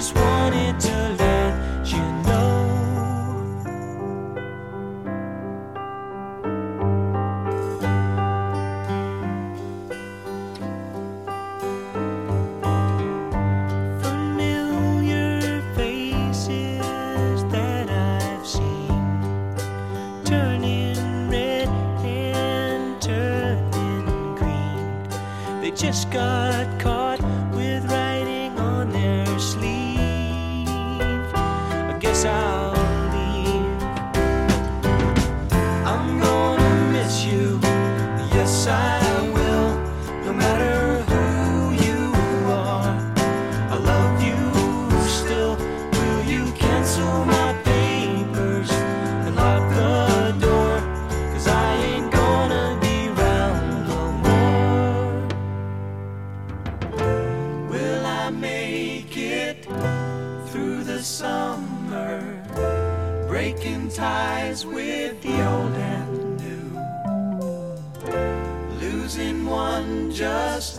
just wanted to let you know. Familiar faces that I've seen turning red and turning green. They just got caught. the summer, breaking ties with the old and new. Losing one just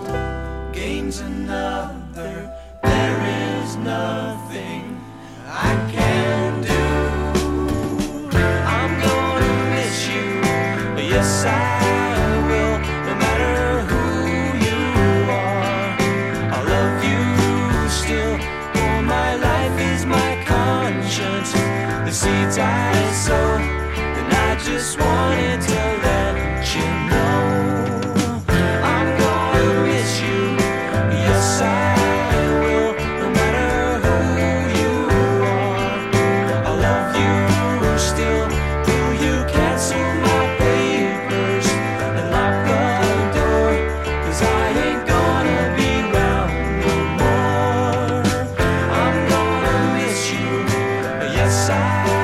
gains another. There is nothing I can do. I'm gonna miss you. Yes, I. the seeds I sow. And I just wanted to let you know I'm gonna miss you. Yes, I will. No matter who you are, I love you still. Will you cancel my papers and lock the I side.